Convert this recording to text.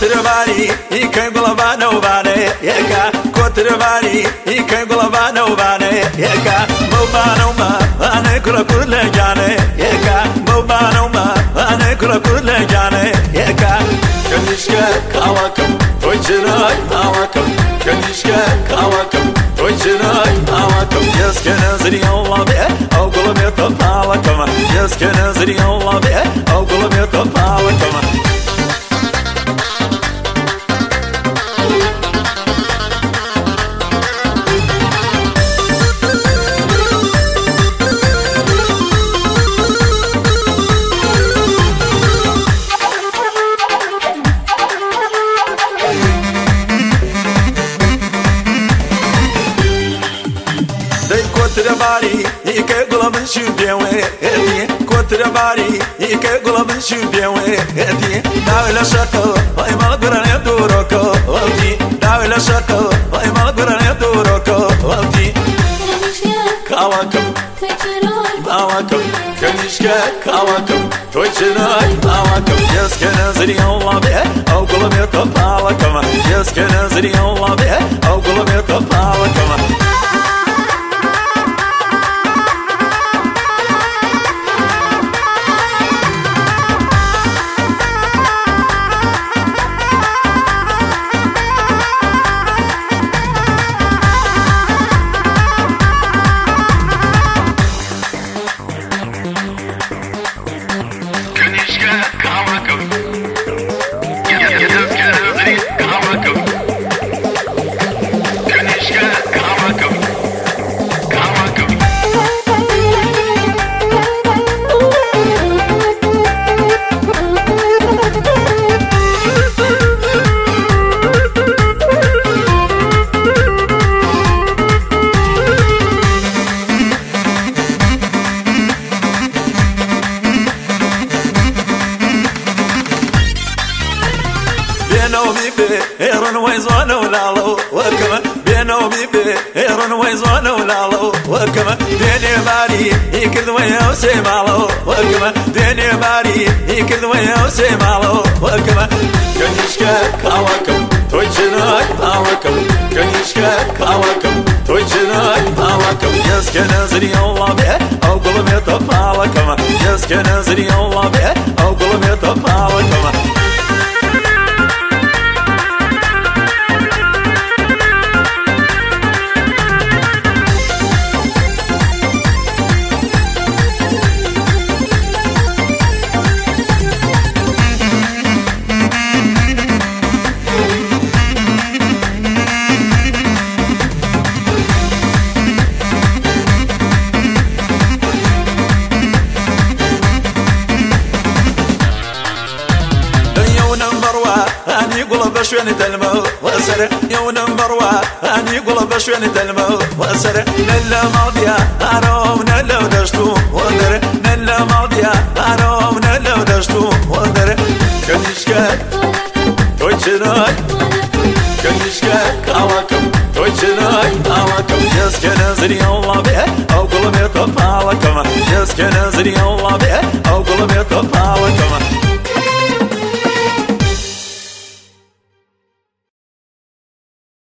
kotrvari i kaj glava na uvane jeka kotrvari i kaj glava na uvane jeka mubanuma ane kula kula jane jeka mubanuma ane kula kula jane jeka kanishka kawakam toy chiray tawakam kanishka kawakam toy chiray tawakam yes kanazri Allah be ogulum yataqalakam yes kanazri Allah be bari i ke gulabın şu biyewe edi kotre bari i ke gulabın şu biyewe edi davela şaka ay mal gurane duro ko odi davela şaka ay mal gurane duro ko odi kavakım Davakım, kanişke kavakım Toyçınay davakım Yaskene zri Allah be Avgulum ya topalakım Yaskene zri Allah be Avgulum ya topalakım بينومي بيرن ويزوان ولالو وكما بينومي بيرن ويزوان ولالو وكما ديني باري يكذ ويا وسيمالو وكما ديني باري يكذ ويا وسيمالو وكما كنيشكا كاوكم تويتشناي باوكم كنيشكا كاوكم تويتشناي باوكم يسكن نزري الله به او قلم يتفالكم يسكن نزري الله به بشوين تلمو وسر يو نمبر وا اني قول بشوين تلمو وسر نلا ماضيا اروم نلا دشتو ودر نلا ماضيا اروم نلا دشتو ودر كنيشكا تويتشناي كنيشكا كاواكم تويتشناي كاواكم يسكن زري الله به او قلم يتفالكم يسكن زري الله به او قلم يتفالكم